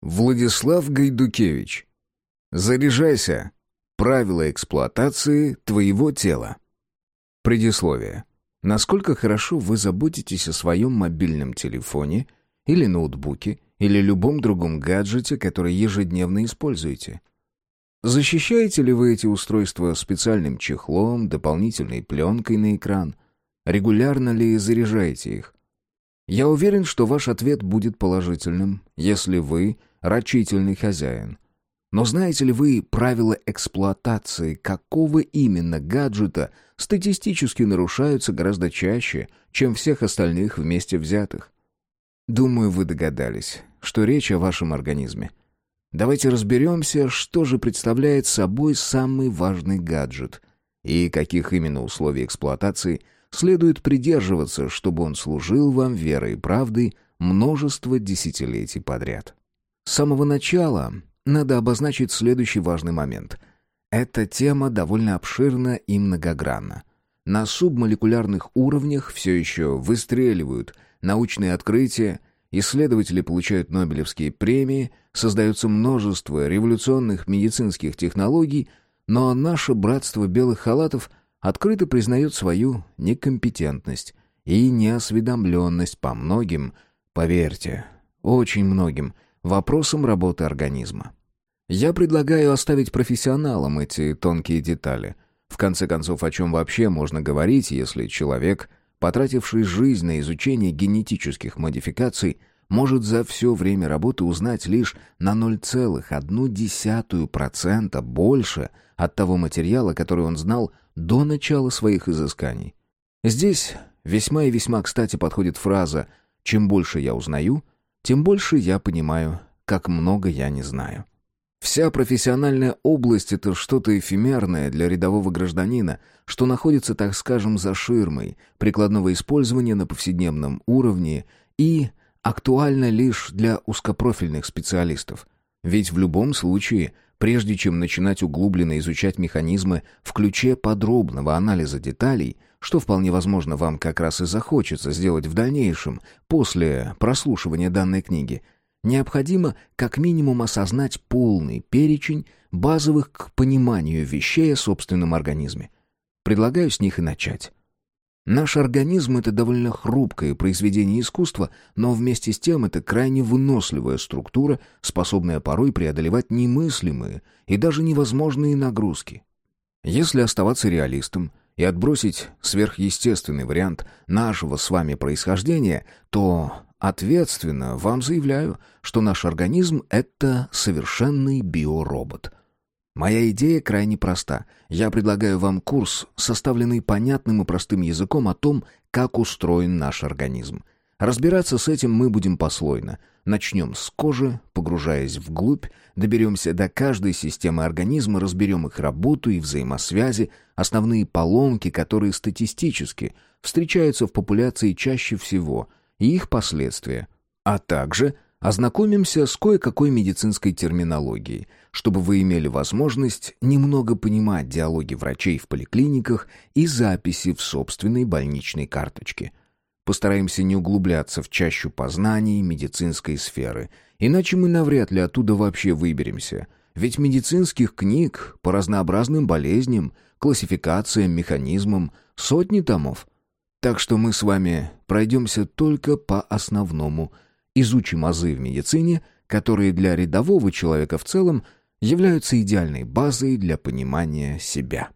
Владислав Гайдукевич. Заряжайся. Правила эксплуатации твоего тела. Предисловие. Насколько хорошо вы заботитесь о своем мобильном телефоне или ноутбуке или любом другом гаджете, который ежедневно используете? Защищаете ли вы эти устройства специальным чехлом, дополнительной пленкой на экран? Регулярно ли заряжаете их? Я уверен, что ваш ответ будет положительным, если вы рачительный хозяин. Но знаете ли вы правила эксплуатации какого именно гаджета статистически нарушаются гораздо чаще, чем всех остальных вместе взятых? Думаю, вы догадались, что речь о вашем организме. Давайте разберемся, что же представляет собой самый важный гаджет и каких именно условий эксплуатации следует придерживаться, чтобы он служил вам верой и правдой множество десятилетий подряд. С самого начала надо обозначить следующий важный момент. Эта тема довольно обширна и многогранна. На субмолекулярных уровнях все еще выстреливают научные открытия, исследователи получают Нобелевские премии, создается множество революционных медицинских технологий, но наше братство белых халатов открыто признает свою некомпетентность и неосведомленность по многим, поверьте, очень многим – вопросам работы организма. Я предлагаю оставить профессионалам эти тонкие детали. В конце концов, о чем вообще можно говорить, если человек, потративший жизнь на изучение генетических модификаций, может за все время работы узнать лишь на 0,1% больше от того материала, который он знал до начала своих изысканий. Здесь весьма и весьма кстати подходит фраза «чем больше я узнаю, тем больше я понимаю, как много я не знаю. Вся профессиональная область — это что-то эфемерное для рядового гражданина, что находится, так скажем, за ширмой прикладного использования на повседневном уровне и актуально лишь для узкопрофильных специалистов. Ведь в любом случае, прежде чем начинать углубленно изучать механизмы в ключе подробного анализа деталей, что вполне возможно вам как раз и захочется сделать в дальнейшем, после прослушивания данной книги, необходимо как минимум осознать полный перечень базовых к пониманию вещей о собственном организме. Предлагаю с них и начать. Наш организм — это довольно хрупкое произведение искусства, но вместе с тем это крайне выносливая структура, способная порой преодолевать немыслимые и даже невозможные нагрузки. Если оставаться реалистом и отбросить сверхъестественный вариант нашего с вами происхождения, то ответственно вам заявляю, что наш организм — это совершенный биоробот. Моя идея крайне проста. Я предлагаю вам курс, составленный понятным и простым языком о том, как устроен наш организм. Разбираться с этим мы будем послойно. Начнем с кожи, погружаясь вглубь, доберемся до каждой системы организма, разберем их работу и взаимосвязи, основные поломки, которые статистически встречаются в популяции чаще всего, и их последствия. А также ознакомимся с кое-какой медицинской терминологией, чтобы вы имели возможность немного понимать диалоги врачей в поликлиниках и записи в собственной больничной карточке – Постараемся не углубляться в чащу познаний медицинской сферы, иначе мы навряд ли оттуда вообще выберемся. Ведь медицинских книг по разнообразным болезням, классификациям, механизмам сотни томов. Так что мы с вами пройдемся только по основному, изучим азы в медицине, которые для рядового человека в целом являются идеальной базой для понимания себя.